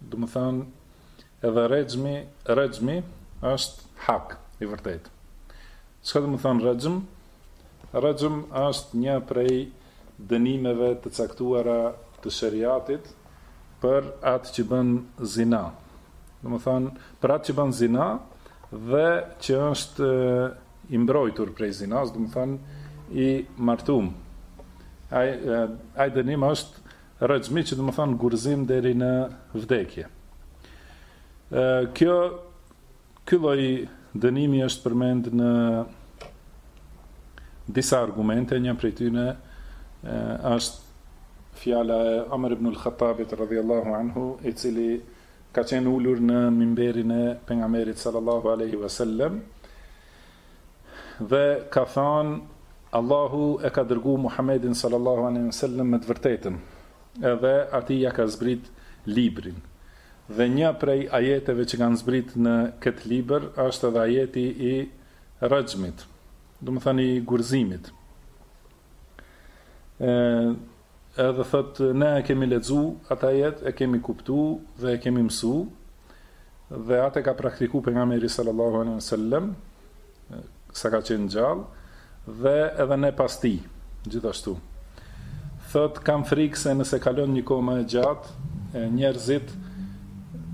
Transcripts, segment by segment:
Domethënë edhe rexhmi, rexhmi është hak i vërtetë. Çka domethënë rexhm? Rexhm është një prej dënimeve të caktuara të sheriatit për atë që bën zina. Domethënë, për atë që bën zina dhe që është i mbrojtur prej zinas, domethënë, i martum. Ai, ai dënim është Rexhmi që domethënë gurëzim deri në vdekje. Ë kjo ky lloj dënimi është përmend në disa argumente, një prej tyre është fjala e Omer ibn el-Hatabit radhiyallahu anhu, i cili ka qenë ulur në mimberin e pejgamberit sallallahu alaihi wasallam Dhe ka thanë, Allahu e ka dërgu Muhammedin sallallahu alejhi ve sellem me të vërtetën, edhe atij ia ka zbrit librin. Dhe një prej ajeteve që kanë zbrit në këtë libër është edhe ajeti i Rexhmit, domethënë i gurëzimit. Edhe thotë ne e kemi lexu atë ajet, e kemi kuptu dhe e kemi mësu, dhe atë e ka praktikuar pejgamberi sallallahu alaihi wasallam sa ka qenë gjallë dhe edhe ne pas tij gjithashtu. Thotë kam frikë se nëse kalon një kohë më e gjatë, njerëzit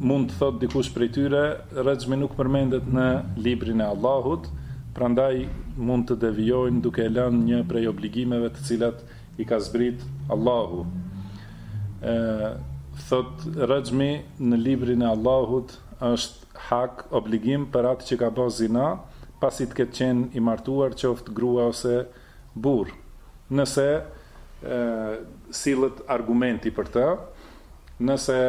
mund të thotë dikush prej tyre, rexhmi nuk përmendet në librin e Allahut, prandaj mund të devijojnë duke lënë një prej obligimeve të cilat i ka zbrit Allahu ë thotë rexhmi në librin e Allahut është hak obligim për atë që ka ba zina pasi të ketë qenë i martuar qoftë grua ose burrë nëse ë sillet argumenti për të nëse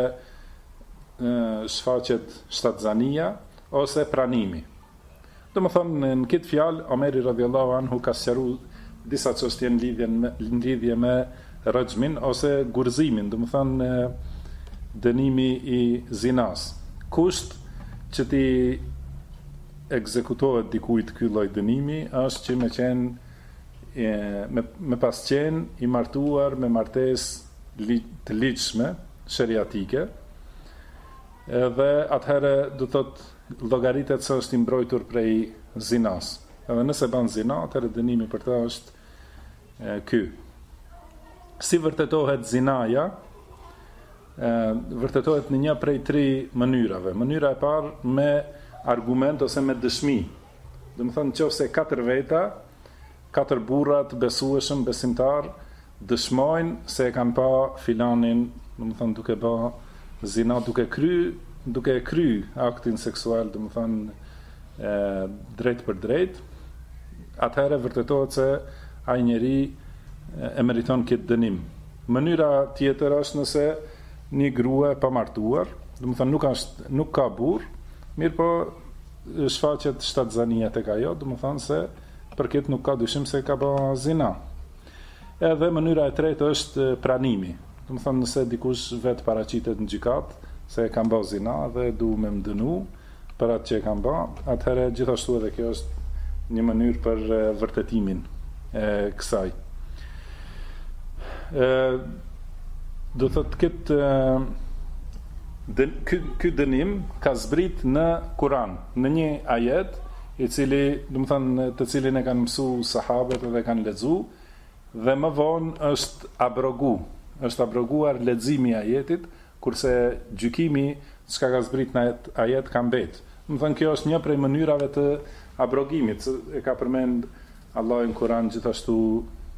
ë shfaqet shtatzania ose pranimi Domethënë, në këtë fjalë, Omeri radhiyallahu anhu ka sqaru disa çështje në lidhje me, në lidhje me rexhmin ose gurëzimin, domethënë dënimi i zinas. Kusht që t'i ekzekutohet dikujt ky lloj dënimi është që me qenë e, me, me pas qenë i martuar me martesë li, të ligjshme, sheriatike, dhe atëherë do thotë llogaritet se është i mbrojtur prej zinas. Edhe nëse ban zina, atëherë dënimi për të është ky. Si vërtetohet zinaja? Ë vërtetohet në një prej tri mënyrave. Mënyra e parë me argument ose me dëshmi. Domethënë qoftë se katër veta Katër burra të besueshëm besimtarë dëshmojnë se e kanë pa filanin, domethënë duke ba zina, duke kry, duke e kry aktin seksual, domethënë drejtpërdrejt, atëherë vërtetohet se ai njeri e meriton këtë dënim. Mënyra tjetër është nëse një grua e pamartuar, domethënë nuk është, nuk ka burrë, mirëpo shfaqet shtatzania tek ajo, domethënë se, Për këtë nuk ka dyshim se ka ba zina. Edhe mënyra e tretë është pranimi. Domethënë nëse dikush vetë paraqitet në gjykatë se e kam ba zina dhe du me më dënu për atë që e kam ba, atëherë gjithashtu edhe kjo është një mënyrë për vërtetimin e kësaj. Ë do thotë këtë ky ky dënim ka zbrit në Kur'an, në një ajet i cili, domethënë, të cilin e kanë mësu sahabët dhe e kanë lexu, dhe më vonë është abrogu, është abroguar leximi i ajetit, kurse gjykimi çka ka zbrit në ajet ka mbet. Domethënë kjo është një prej mënyrave të abrogimit, se e ka përmend Allahu në Kur'an gjithashtu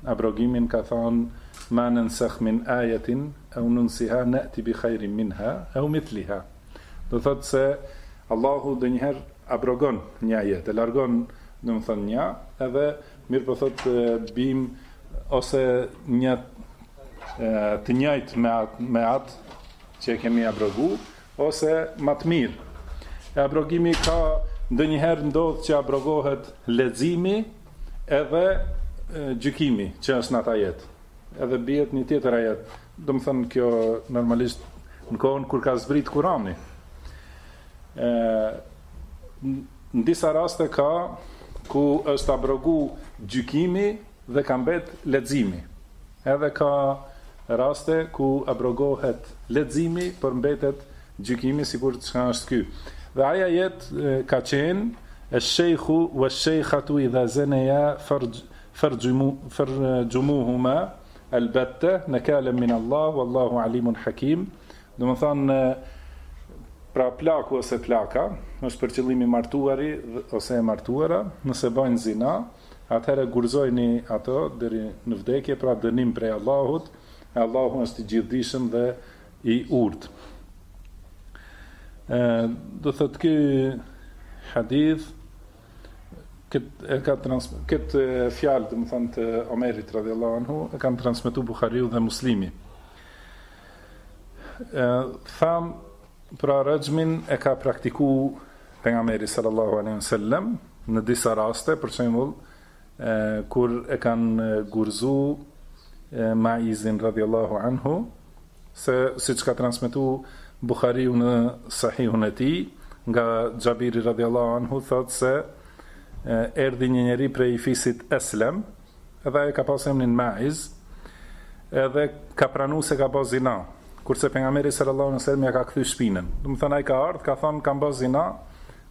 abrogimin ka thënë ma nansakh min ayatin aw nunsiha na'ti bi khairin minha aw mithliha. Do thotë se Allahu ndonjëherë abrogon një ajet, e largon, domethënë një, edhe mirëpo thotë bim ose një, të njajtë me atë me atë që e kemi abrogu ose ma të mirë. E abrogimi ka ndonjëherë ndodh që abrogohet leximi edhe gjykimi që është në atë ajet. Edhe zbret një tjetër ajet, domethënë kjo normalisht në kohën kur ka zbrit Kur'ani. E, në disa raste ka ku është abrogu gjykimi dhe ka mbet leximi. Edhe ka raste ku abrogohet leximi por mbetet gjykimi sikur që është ky. Dhe ai ajet ka qenë esh-shejhu vesh-shejhatu idha zeneja ferxh Ferxhumuhuma elbette nekalen min Allah wallahu alimun hakim, domethënë pra plaku ose plaka, është për qëllim i martuari ose e martuara, nëse bëjnë zina, atëherë gurëzojini ato deri në vdekje, pra dënim prej Allahut, e Allahu është i gjithëdijshëm dhe i urtë. Ë do thotë ky hadith këtë e ka trans këtë fjalë domethënë të Omerit radhiyallahu anhu e kanë transmetu Buhariu dhe Muslimi. Ë tham pra raxhmin e ka praktiku pejgamberi sallallahu alaihi wasallam në disa raste për shembull kur e kanë gurzu Maizin radhiyallahu anhu Se siç ka transmetu Buhariu në Sahihun e tij, nga Xhabiri radhjallahu anhu thotë se, Erdhi një njeri prej fisit Eslem, edhe ai e ka pas emnin Maiz, edhe ka pranu se ka ba zina, kurse pejgamberi sallallahu alejhi ve sellem ia ka kthy shpinën. Domethënë ai ka ardhë, ka thënë, kam ba zina,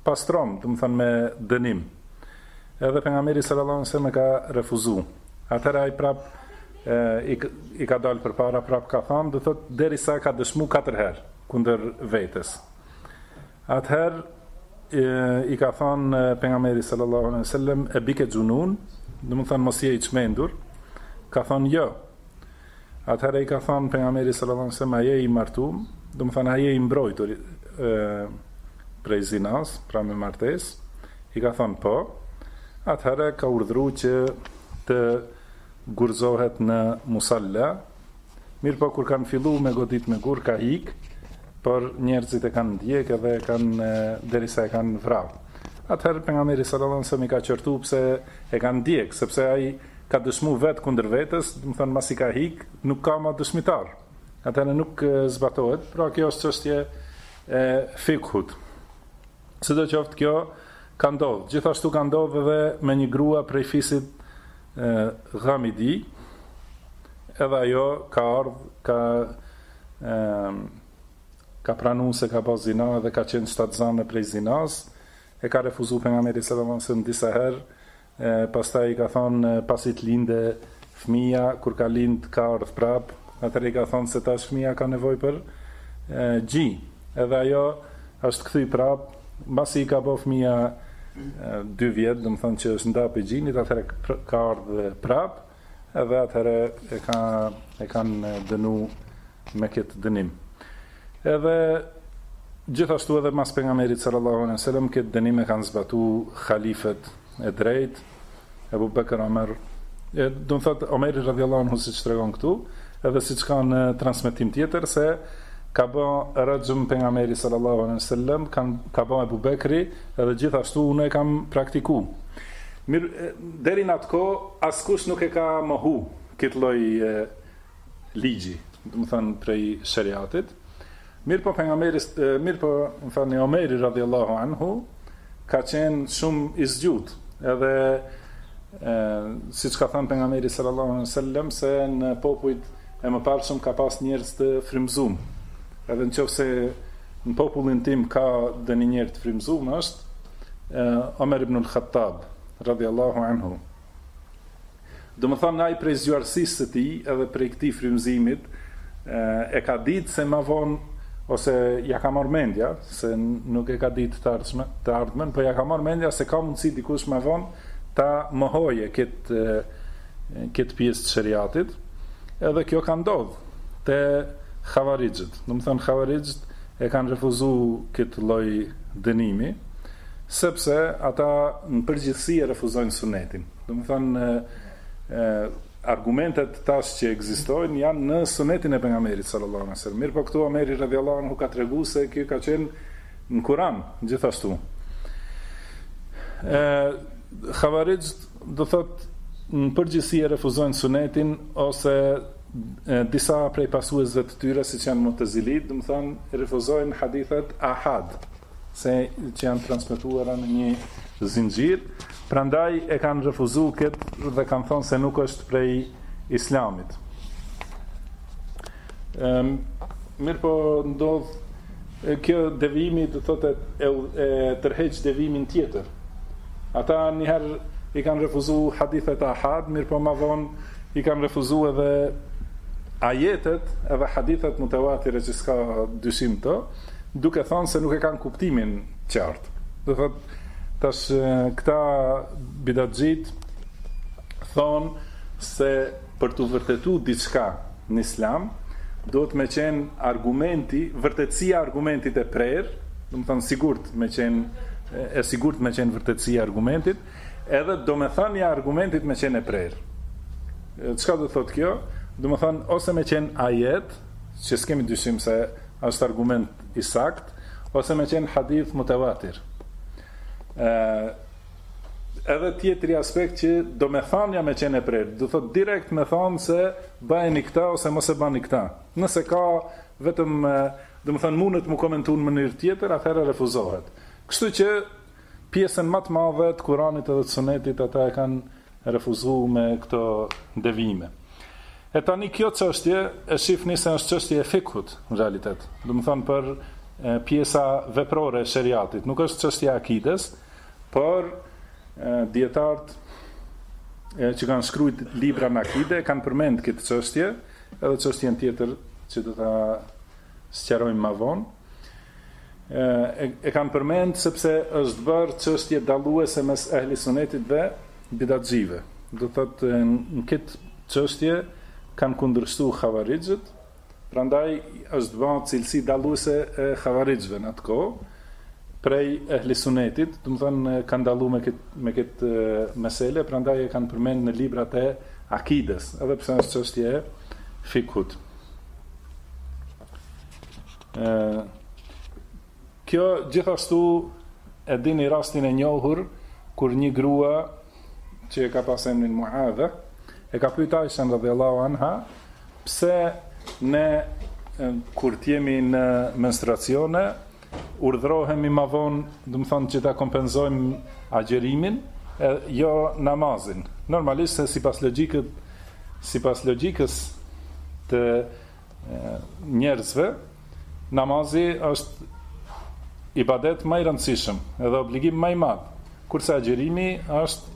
Pastrom, domethënë me dënim. Edhe pejgamberi sallallahu alajhi wasallam e ka refuzu. Atëherë ai prap e, i, i ka dalë përpara, prap ka thënë, do thotë derisa ka dëshmu katër herë kundër vetes. Atëherë i ka thënë pejgamberi sallallahu alaihi wasallam e bike xhunun, domethënë mos je i çmendur, ka thënë jo. Atëherë i ka thënë Pejgamberi sallallahu alejhi ve sellem, a je i martu, domethënë a je i mbrojtur prej zinas, pra me martesë, i ka thënë po, atëherë ka urdhnu që të gurzohet në musalla, mirëpo kur kanë fillu me godit me gurë ka hik, por njerëzit e kanë ndjek edhe e kanë derisa e kanë vra. Atëherë pejgamberi sallallahu alejhi ve sellem i ka qortu pse e kanë ndjek, sepse ai ka dëshmu vet kundër vetes, domethënë masi ka hik, nuk ka ma dëshmitar. Atëherë nuk zbatohet, pra kjo është çështje e fikhut. Sidoqoftë kjo ka ndodh. Gjithashtu ka ndodh edhe me një grua prej fisit Ghamidi. Edhe ajo ka ardh, ka e, ka pranu se ka bo zina dhe ka qenë shtatzane prej zinas, e ka refuzu pejgamberi sallallahu alajhi wasallam disa herë E pastaj i ka thonë pasi të linde fëmija kur ka lind ka ardh prap atëherë i ka thonë se tash fëmija ka nevojë për gji edhe ajo është kthy prap mbasi i ka bo fëmija dy vjet domethënë që është nda prej gjinit atëherë ka ardh prap Edhe atëherë e ka e kanë dënu me këtë dënim. Edhe gjithashtu edhe mas pejgamberit sallallahu alejhi ve sellem këtë dënim e kanë zbatu halifët e drejt Ebu Bekër Omer e domethënë Omeri radhiyallahu anhu siç tregon këtu edhe siç ka në transmetim tjetër se ka ba raxhm pejgamberi sallallahu alejhi ve sellem kanë ka ba Ebu Bekri edhe gjithashtu unë e kam praktiku Mirë deri në atë kohë askush nuk e ka mohu këtë lloj ligji, domethanë prej sheriatit, mirëpo pejgamberi mirëpo më falni Omeri radhiyallahu anhu ka qenë shumë i zgjutë, edhe siç ka thanë pejgamberi sallallahu alaihi wasallam se në popujt e mëparshëm ka pas njerëz të frymëzum. Edhe në qoftë se në popullin tim ka ndonji njeri të frymëzum është, Omer ibn al-Khattab, radhiyallahu anhu. Domethanë ai prej zgjuarsisë së tij edhe prej këtij frymëzimit e ka ditë se ma vonë ose ja ka marrë mendja se nuk e ka ditë të ardhmen, të ardhmen, po ja ka marrë mendja se ka mundësi dikush ma vonë ta mohojë këtë këtë pjesë të sheriatit, edhe kjo ka ndodh te Khawarijët. Domethanë Khawarijët e kanë refuzu këtë lloj dënimi, sepse ata në përgjithësi e refuzojnë Sunetin. Domethanë argumentet tash që ekzistojnë janë në Sunetin e pejgamberit sallallahu alaihi wasallam. Mirëpo këtu Omeri radhiyallahu anhu ka treguar se kjo ka qenë në Kur'an, gjithashtu. Khawarijët Do thotë në përgjithësi e refuzojnë Sunetin ose disa prej pasuesve të tyre siç janë Mu'tezilit, domethanë refuzojnë hadithet Ahad, se që janë të transmetuara në një zinxhir, prandaj e kanë refuzu këtë dhe kanë thonë se nuk është prej Islamit. Ëm mirëpo ndodh kjo devijimi do thotë e, e tërheq devijimin tjetër. Ata njëherë i kanë refuzu hadithet ahad, mirëpo ma vonë i kanë refuzu edhe ajetet edhe hadithet mutawatire që s'ka dyshim n'to, duke thonë se nuk e kanë kuptimin qartë. Do thotë, tash këta bidatxhit thonë se për t'u vërtetu diçka n'Islam, duhet me qenë argumenti, vërtetësia e argumentit e prerë, domethanë sigurt me qenë e sigurt me qenë vërtetësia e argumentit, edhe domethënia e argumentit me qenë e prerë. Çka do thotë kjo? Domethanë ose me qenë ajet, që s'kemi dyshim se është argument i saktë, ose me qenë hadith mutawatir. Ë Edhe tjetri aspekt që domethënia me qenë e prerë, do thotë direkt me thonë se bëjeni këta ose mos e bani këta. Nëse ka vetëm, domethanë mundet m'u komentu në mënyrë tjetër, atëherë refuzohet. Kështu që pjesën ma të madhe të Kuranit edhe të Sunetit ata e kanë refuzu me këto devijime. E tani kjo çështje e shifni se është çështje e fikhut në realitet. Domethonë për pjesa veprore e sheriatit, nuk është çështje e akides, por dijetarët që kanë shkruajt libra në akide e kanë përmend këtë çështje, edhe çështjen tjetër që do ta Sqarojmë më vonë. E kanë përmend sepse është bërë çështje dalluese mes ehli sunetit dhe bidatxhive. Domethonë në këtë çështje kanë kundërshtu havarixhët, prandaj është bë cilësi dalluese e havarixhëve në atë kohë prej ehli sunetit, domethonë kanë dallu me këtë me këtë mesele, prandaj e kanë përmend në librat e akides, edhe pse është çështje e fikhut. Kjo gjithashtu e dini rastin e njohur kur një grua që e ka pas emrin Muadhe e ka pyet Aishën radhiyallahu anha pse ne kur të jemi në menstruacione Urdhërohemi ma vonë, domethonë që ta kompenzojmë agjërimin, e jo namazin. Normalisht se sipas logjikës, sipas logjikës të njerëzve, namazi është ibadet ma i rëndësishëm, edhe obligim ma i madh, kurse agjërimi është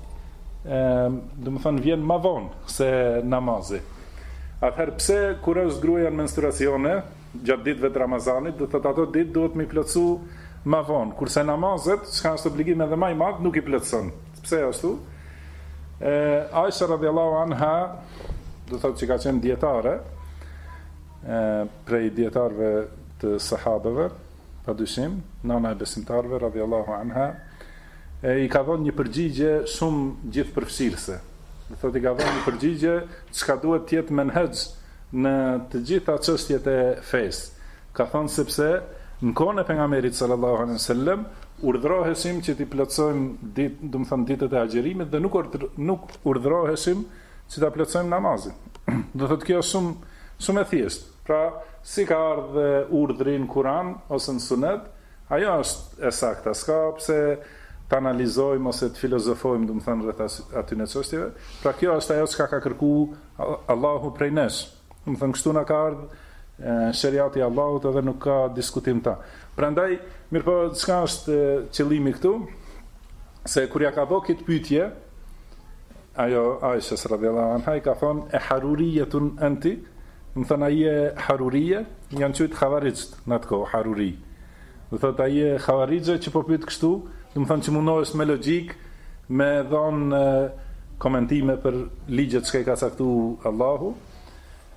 domethonë vjen ma vonë se namazi. Atëherë pse kur është gruaja në menstruacione, gjatë ditëve të Ramazanit, domethonë ato ditë duhet me plotësu më vonë, kurse namazet, çka është obligim edhe më i madh, nuk i plotëson. Pse ashtu? Ë Aisha radhiyallahu anha, domethonë që ka qenë dijetare, ë prej dijetarëve të sahabëve, padyshim, nana e besimtarëve radhiyallahu anha, e i ka dhënë një përgjigje shumë gjithëpërfshirëse. Domethonë i ka dhënë një përgjigje çka duhet të jetë menhexh në të gjitha çështjet e fesë, ka thënë sepse në kohën e pejgamberit sallallahu alejhi ve sellem urdhëroheshim që t'i plotësojmë ditë, domethonë ditët e agjërimit dhe nuk nuk urdhëroheshim që ta plotësojmë namazin. Domethonë kjo është shumë shumë e thjeshtë. Pra, si ka ardhë urdhri në Kur'an ose në Sunet, ajo është e saktë, s'ka pse të analizojmë ose të filozofojmë, domethonë rreth atyne çështjeve. Pra kjo është ajo çka ka kërku Allahu prej nesh. Domethonë kështu na ka ardh sheriati i Allahut edhe nuk ka diskutim n'ta. Prandaj, mirëpo, çka është qëllimi këtu? Se kur ja ka bë këtë pyetje, ajo Aisha radhiyallahu anha i ka thonë e harurijetun enti, domethonë a je harurije, janë qujt havarixhët në atë kohë haruri. Do thotë a je havarixhe që po pyet kështu, domethënë që munohesh me logjikë me dhon komentime për ligjet çka i ka caktu Allahu.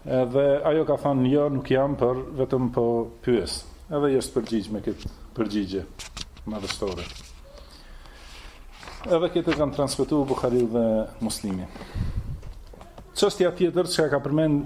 Dhe ajo ka thënë jo, nuk jam, por vetëm po pyes. Edhe i është përgjigj me këtë përgjigje madhështore. Edhe këtë kanë transmetu Buhariu dhe Muslimi. Çështja tjetër që ka përmend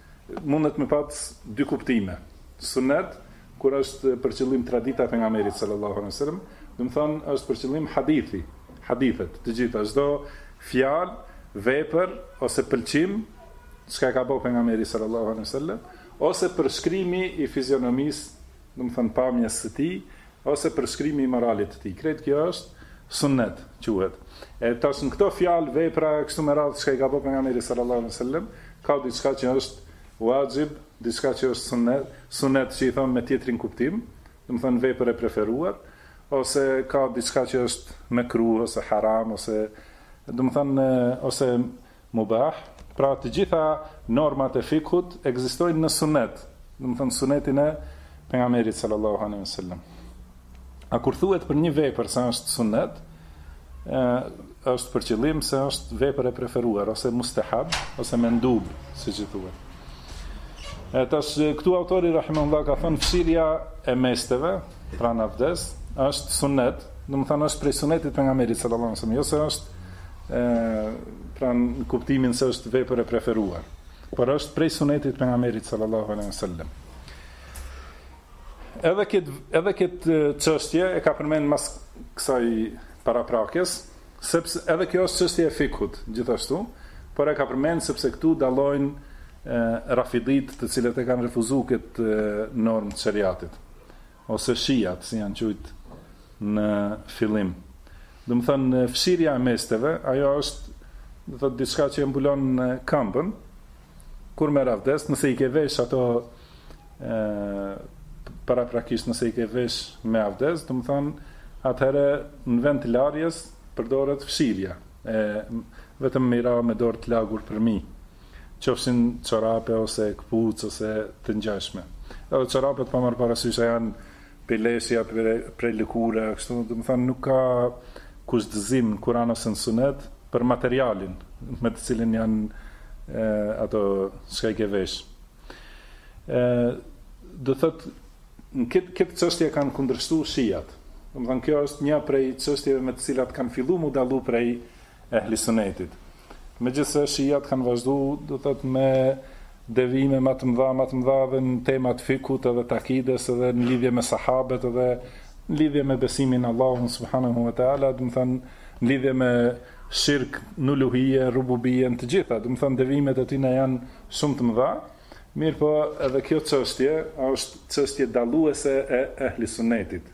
Mundet me pas dy kuptime. Sunet, kur është për qëllim tradita e pejgamberit sallallahu alejhi ve sellem, domethënë është për qëllim hadithi, hadithet, të gjitha, çdo fjalë, vepër ose pëlqim, çka e ka bo pejgamberi sallallahu alejhi ve sellem, ose përshkrimi i fizionomisë domethënë pamjes së tij, ose përshkrimi i moralit të tij. Krejt kjo është sunnet, quhet. E tash në këto fjalë, vepra e kështu me radhë çka i ka bërë pejgamberi sallallahu alaihi wasallam, ka diçka që është wajib, diçka që është sunnet, sunnet që i thon me tjetrin kuptim, domethënë vepër e preferuar, ose ka diçka që është mekruh ose haram ose domethënë ose Mubah, pra të gjitha normat e fikhut ekzistojnë në Sunet, domethënë Sunetin e Pejgamberit sallallahu alejhi ve sellem. A kur thuhet për një vepër se është Sunet, ë është për qëllim se është vepër e preferuar ose mustahab ose mendub, siç i thuhet. E tash këtu autori rahimahullahu ka thënë fshirja e mesteve, Pra n'abdes është sunnet, domethënë është prej sunnetit të pejgamberit sallallahu alajhi wasallam, jo se është ë pra në kuptimin se është vepër e preferuar, por është prej sunnetit të pejgamberit sallallahu alajhi wasallam. Edhe kët edhe kët çështje e ka përmend mas kësaj paraprakes, sepse edhe kjo është çështje e fikut gjithashtu, por e ka përmend sepse këtu dallojnë rafidit të cilët e kanë refuzuar këtë normë të sheriatit. ose shijat, si janë qujt në fillim. Domethënë fshirja e mesteve, ajo është do thotë diçka që e mbulon këmbën kur merr avdes, nëse i ke vesh ato ë paraprakisht nëse i ke vesh me avdes, domethënë atëherë në vend të larjes përdoret fshirja e vetëm me ra me dorë të lagur përmi. qofshin çorape ose këpucë ose të ngjashme. Edhe çorapet pa marrë parasysh a janë prej leshi a prej lëkure a kështu, domethënë nuk ka kushtëzim në Kuran ose në Sunet për materialin me të cilin janë ato çka i ke veshë. Do të thotë në këtë këtë çështje kanë kundërshtuar shiat. Domethënë kjo është një prej çështjeve me të cilat kanë filluar mu dallu prej Ehli Sunnetit. Megjithëse Shi'at kanë vazhdu, domethënë me devijime më të mëdha, më të mëdha edhe në tema të fikut edhe të akides edhe në lidhje me sahabët edhe në lidhje me besimin në Allahun subhanahu wa taala, domethënë në lidhje me shirk, n'uluhije, rububije, të gjitha, domethënë devijimet e tyre janë shumë të mëdha. Mirëpo, edhe kjo çështje është çështje dalluese e ehli sunnetit.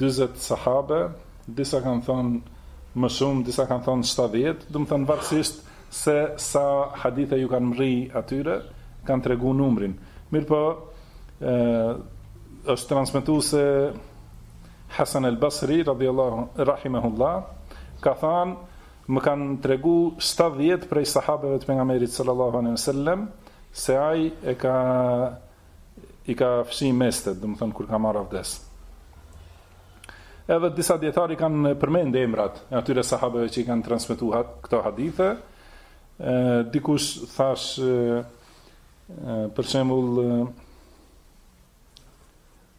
Dyzet sahabe, disa kanë thënë më shumë, disa kanë thënë shtatëdhjetë, domethënë varësisht se sa hadithe ju kanë mri atyre, kanë tregu numrin. Mirëpo ë është transmetu se Hasan al-Basri radhiyallahu rahimahullah ka thënë më kanë tregu 70 prej sahabeve të pejgamberit sallallahu alaihi wasallam se ai e ka i ka fshi mestet, domethënë kur ka marr avdes. Edhe disa dijetarë i kanë përmend emrat e atyre sahabeve që i kanë transmetu këto hadithe. Ë dikush thash për shembull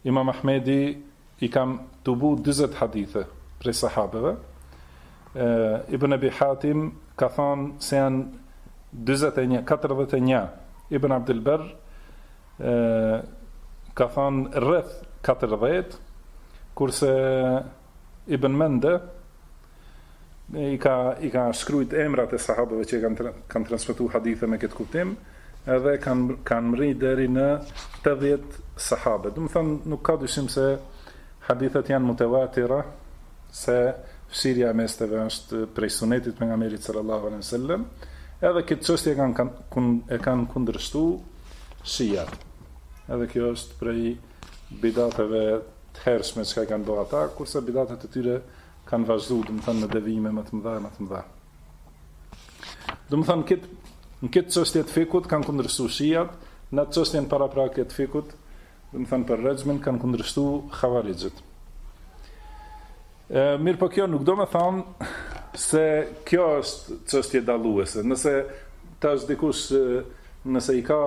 Imam Ahmedi i ka tubu dyzet hadithe prej sahabeve. Ibn Abi Hatim ka thënë se janë 41, 41. Ibn Abdul Barr ka thënë rreth 40, kurse Ibn Mende I ka i ka shkruajt emrat e sahabëve që kanë kanë transmetuar hadithe me këtë kuptim, edhe kanë kanë mri deri në 80 sahabe. Domethënë nuk ka dyshim se hadithet janë mutawatira se fshirja e mesteve është prej sunetit Pejgamberit sallallahu alaihi sallam edhe këtë qështje kanë, kanë, e kanë kundërshtu shiat edhe kjo është prej bidateve të hershme që ka i kanë bë ata kurse bidatet e tyre kanë vazhdu, domethënë në devijime më të mëdha e më të mëdha. Domethënë kët në këtë çështje të fikut kanë kundërshtu shiat, në atë çështjen paraprake të fikut, domethënë për rexhmin kanë kundërshtu havarixhët. Ë mirëpo kjo nuk do me thënë se kjo është çështje dalluese. Nëse tash dikush nëse i ka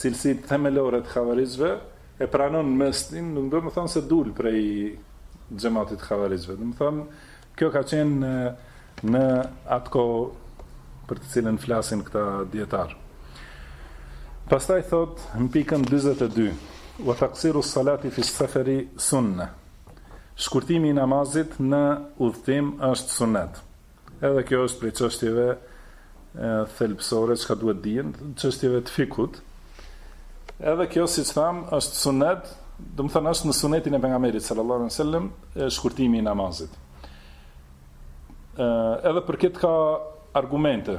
cilësit themelore të havarixhëve, e pranon mestin nuk do me thënë se dul prej xhematit t'havarixhve domethënë kjo ka qenë në atë kohë për të cilën flasin këta dijetarë pastaj thot në pikën 42 wa taqsiru salati fi safari sunna shkurtimi i namazit në udhtim është sunnet Edhe kjo është prej çështjeve thelbësore çka duhet me u ditë, çështjeve të fikhut. Edhe kjo siç thamë është sunet, domethënë është në sunetin e pejgamberit sallallahu alaihi wasallam shkurtimi i namazit. Edhe për këtë ka argumente.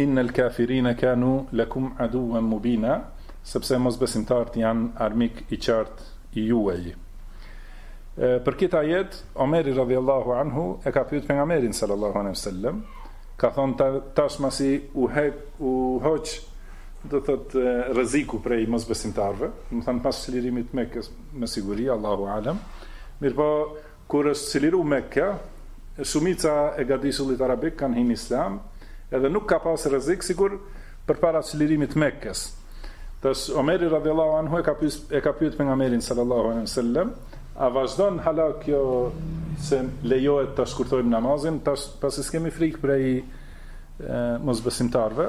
Inna al-kafirina kanu lakum aduwan mubina, sepse mosbesimtarët janë armik i qartë i juaj. Për këtë ajet, Omeri radhiyallahu anhu e ka pyet Pejgamberin sallallahu alaihi wasallam, ka thonë tash masi u hek u hoq do thot rreziku prej mosbesimtarëve, domethënë pas çlirimit të Mekës me siguri Allahu alem, mirëpo Kur është çliru Mekka, shumica e gadishullit arabik kanë hi në Islam, edhe nuk ka pas rrezik sikur përpara çlirimit të Mekkes. Tash Omeri radhjallahu anhu e ka pyet e ka pyet Pejgamberin sallallahu alejhi ve sellem, a vazhdon hala kjo se lejohet ta shkurtojmë namazin, tash pasi s'kemi frikë prej mosbesimtarëve?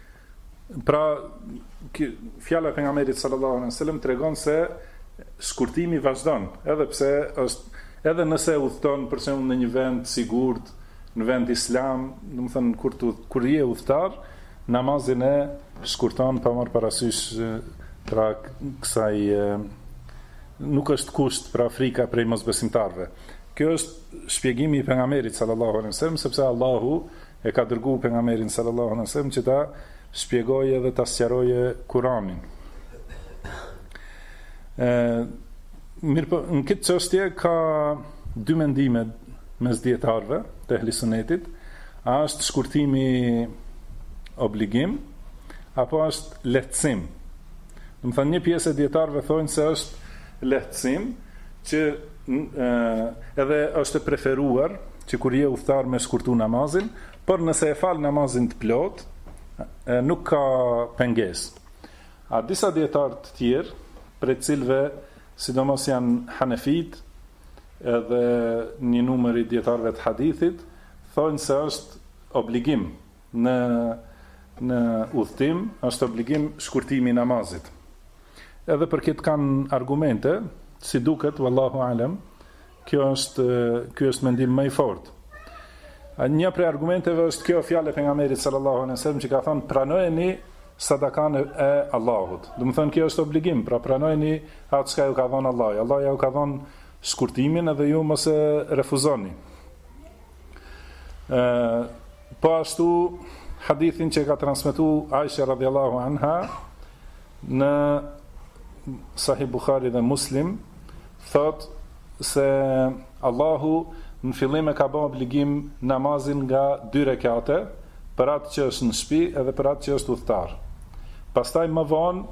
Pra, fjala e pejgamberit sallallahu alejhi ve sellem tregon se shkurtimi vazhdon, edhe pse është edhe nëse udhton për shembull në një vend të sigurt, në vend islam, domethënë kur të kur je udhtar, namazin e shkurton pa marrë parasysh pra kësaj nuk është kusht pra frika prej mosbesimtarëve. Ky është shpjegimi i pejgamberit sallallahu alejhi ve sellem sepse Allahu e ka dërgu pejgamberin sallallahu alejhi wasallam që ta shpjegojë dhe ta sqarojë Kur'anin. Ë mirëpo në këtë çështje ka dy mendime mes dijetarëve të ehli sunetit, a është shkurtimi obligim apo është lehtësim? Domethënë një pjesë e dijetarëve thonë se është lehtësim që Edhe është e preferuar që kur je udhtar me shkurtu namazin, por nëse e fal namazin të plotë, nuk ka pengesë. A disa dijetarë të tjerë, prej të cilëve sidomos janë Hanefitë edhe një numër i dijetarëve të hadithit, thonë se është obligim Në në udhëtim është obligim shkurtimi i namazit. Edhe për këtë kanë argumente, si duket wallahu alem, kjo është ky është mendim më i fortë. Një prej argumenteve është kjo fjalë e pejgamberit sallallahu alejhi ve sellem që ka thënë pranojeni sadakanë e Allahut. Domethënë kjo është obligim, pra pranojeni atë çka ju ka dhënë Allahu. Allahu ju ka dhënë shkurtimin edhe ju mos e refuzoni. Ë po ashtu hadithin që ka transmetuar Aisha radhiyallahu anha në Sahih Bukhari dhe Muslim thot se Allahu në fillim e ka bë obligim namazin nga dy rekate për atë që është në shtëpi edhe për atë që është udhëtar. Pastaj më vonë,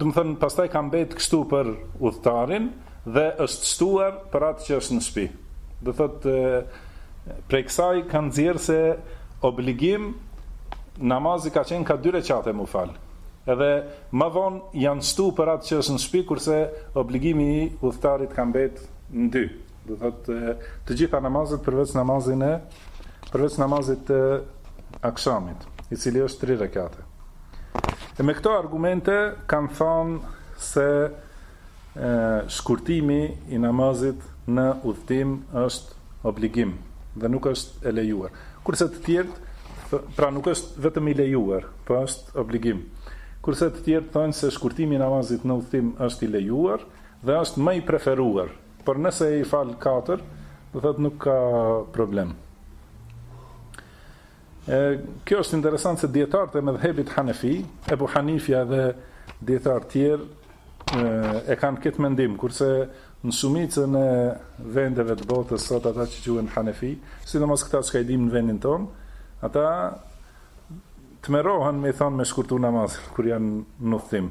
domethënë pastaj ka mbetë kështu për udhëtarin, Dhe është shtuar për atë që është në shpi. Do thotë prej kësaj ka nxjerr se obligim namazi ka qenë nga dy rekate me u fal. Edhe më vonë janë shtu për atë që është në shpi kurse obligimi i udhëtarit ka mbet në dy. Do thotë të gjitha namazet përveç namazin e përveç namazit të akshamit, i cili është tri rekate. E me këto argumente kanë thënë se Shkurtimi i namazit në udhëtim është obligim dhe nuk është e lejuar. Kurse të tjerët, pra nuk është vetëm i lejuar, po është obligim. Kurse të tjerët thonë se shkurtimi i namazit në udhëtim është i lejuar dhe është më i preferuar, por nëse i fal katër, do thotë nuk ka problem. E, kjo është interesant se djetarët e medhebit Hanefi, Ebu Hanifja dhe djetarë tjerë, e kanë këtë mendim, kurse në shumicën e vendeve të botës sot ata që quhen Hanefi, sidomos këta që i dimë në vendin tonë, ata tmerrohen me i thonë me shkurtu namazin, kur janë në udhëtim.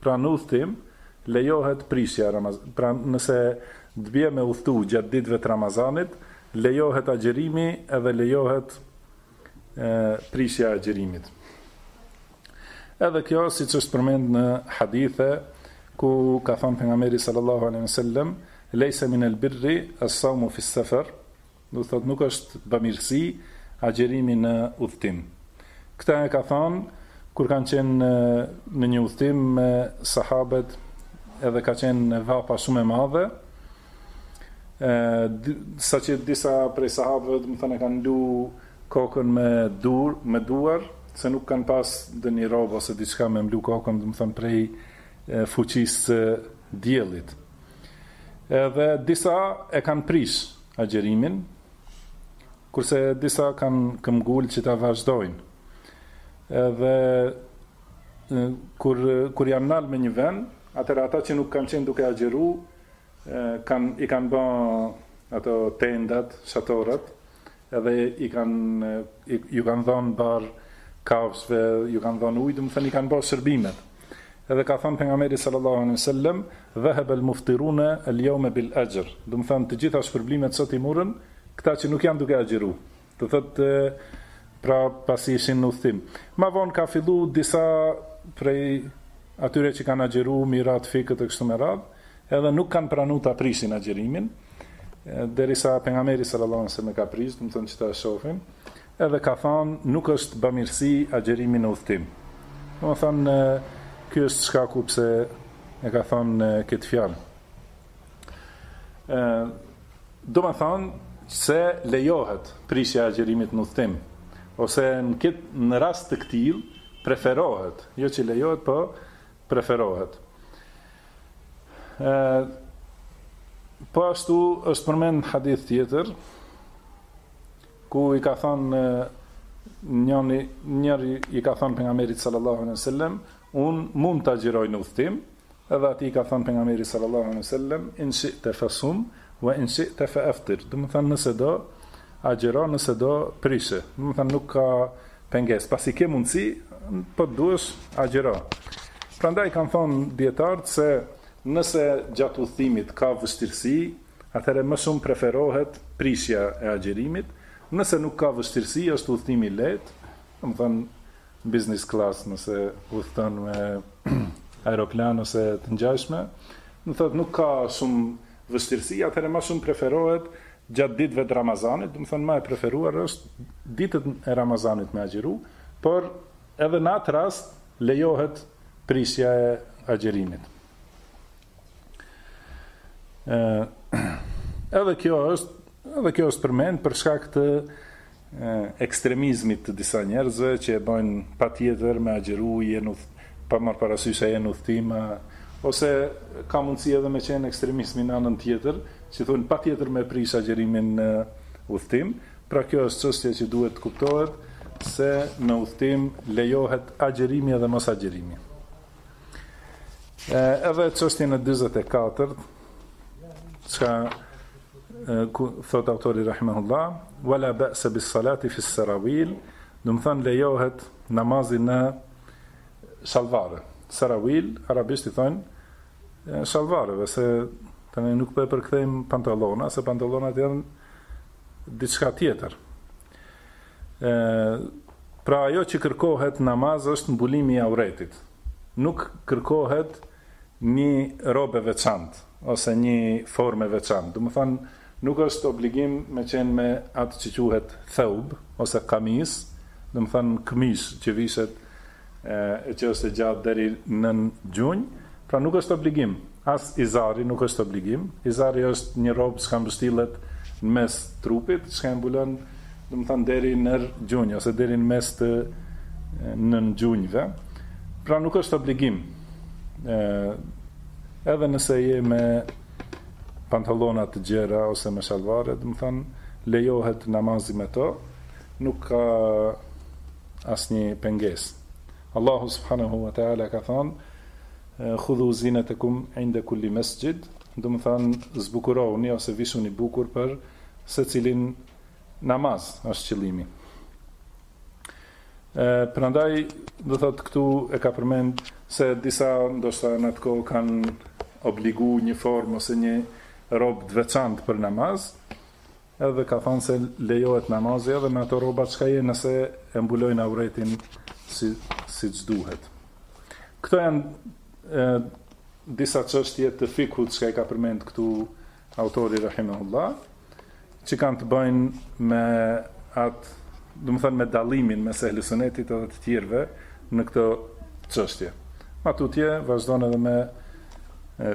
Pra në udhëtim lejohet prishja e Ramaz, pra nëse të bie me udhëtu gjatë ditëve të Ramazanit, lejohet agjërimi edhe lejohet prishja e agjërimit. Edhe kjo siç është përmend në hadithe ku ka thënë pejgamberi sallallahu alejhi wasallam, "Leysa min al-birri as-sawmu fi as-safar", Do të thotë nuk është bamirësi agjërimi në udhëtim. Këtë e ka thënë kur kanë qenë në një udhëtim me sahabët edhe ka qenë vapa shumë e madhe, sa që disa prej sahabëve domethënë e kanë mlu kokën me dur, me duar, se nuk kanë pas dhe një rrobë ose diçka me mlu kokën domethënë prej fuqisë diellit. Edhe disa e kanë prish, agjërimin, kurse disa kanë këmbngul që ta vazhdojnë. Edhe kur, kur janë nalë me një vend, atëherë ata që nuk kanë qenë duke agjëru, kanë, i kanë ba ato tendat, shatorat, edhe i kanë, ju kanë dhonë bar kafshve, ju kanë dhonë ujë, domethënë i kanë ba shërbimet. Edhe ka thënë pejgamberi sallallahu alejhi ve sellem, "Dhahaba al-muftirun al-yawma bil ajr." Domethënë të gjitha shpërblimet sot i morën këta që nuk janë duke agjëru. Domethënë pra pasi ishin në udhtim. Ma vonë ka fillu disa prej atyre që kanë agjëru m'i ra t'fikët e kështu me radhë, edhe nuk kanë pranu ta prishin agjërimin, derisa pejgamberi sallallahu alejhi ve sellem e ka prish, domethënë që ta shohin. Edhe ka thanë nuk është bamirësi agjerimi në udhëtim. Domethënë ky është shkaku pse e ka thanë këtë fjalë. Ë domethënë se lejohet prishja e agjerimit në udhëtim ose në kët, në rast të këtill preferohet, jo që lejohet, po preferohet. Ë po ashtu është përmend hadith tjetër Ku i ka thënë njëri njëri i ka thënë pejgamberit sallallahu alejhi ve sellem, un mund t'agjiroj në udhtim, edhe atij i ka thënë pejgamberi sallallahu alejhi ve sellem, in shi'te fasum wa in shi'te fa'aftir. Domethënë nëse do agjëro, nëse do prishe. Domethënë nuk ka pengesë, pasi ke mundësi, po deshe agjëro. Prandaj kanë thënë dietart se nëse gjatë udhëtimit ka vështirësi, atëherë ma shumë preferohet prishja e agjërimit, nëse nuk ka vështirësi është udhëtim i lehtë, domethënë business class nëse udhëton me aeroplan ose të ngjashme, domethënë nuk ka shumë vështirësi, atëherë ma shumë preferohet gjatë ditëve të Ramazanit, domethënë ma e preferuar është ditët e Ramazanit me agjëru, por edhe në atë rast lejohet prishja e agjërimit. Ë edhe kjo është, edhe kjo është përmend për shkak të ekstremizmit të disa njerëzve që e bëjnë patjetër me agjëru jenu pa marr parasysh a je n'udhtim a ose ka mundësi edhe me qenë ekstremizmi në anën tjetër që thonë patjetër me prish agjërimin në udhtim pra kjo është çështje që duhet të kuptohet se në udhtim lejohet agjërimi edhe mos agjërimi Edhe çështja e 24, çka ku thot autori rahimahullah wala ba'sa bis salati fi sarawil domethan lejohet namazi në shalvare sarawil arabisht i thon shalvare ose tani nuk po e përkthejm pantallona se pantallonat janë diçka tjetër E, pra ajo që kërkohet namaz është mbulimi i auretit. Nuk kërkohet një robe e veçantë ose një formë e veçantë. Domethan nuk është obligim me qenë me atë që quhet theub ose kamis, domethan kmish që vishet e që është e gjatë deri në gjunjë, pra nuk është obligim, as izari nuk është obligim, izari është një robë çka mbështillet në mes trupit, çka mbulon, domethënë, deri në gjunjë, ose deri në mes të nëngjunjëve, pra nuk është obligim, e, edhe nëse je me pantallona të gjera ose me shallvare, domethënë, lejohet namazi me to, nuk ka asnjë pengesë. Allahu subhanehu ve teala ka thënë, Khudhu zinatakum inda kulli mesjid, domethënë zbukurohuni ose vishuni bukur për secilin namaz, është qëllimi. Ë prandaj do thotë këtu e ka përmend se disa ndoshta në atë kohë kanë obligu një formë ose një robë të veçantë për namaz, Edhe ka thënë se lejohet namazi edhe me ato rroba çka je nëse e mbulojnë auretin si siç duhet. Këto janë e, disa çështje të fikhut që i ka përmend këtu autori rahimahullah, që kanë të bëjnë me atë, domethënë me dallimin mes ehli sunetit edhe të tjerëve në këto çështje. Ma tutje vazhdon edhe me e,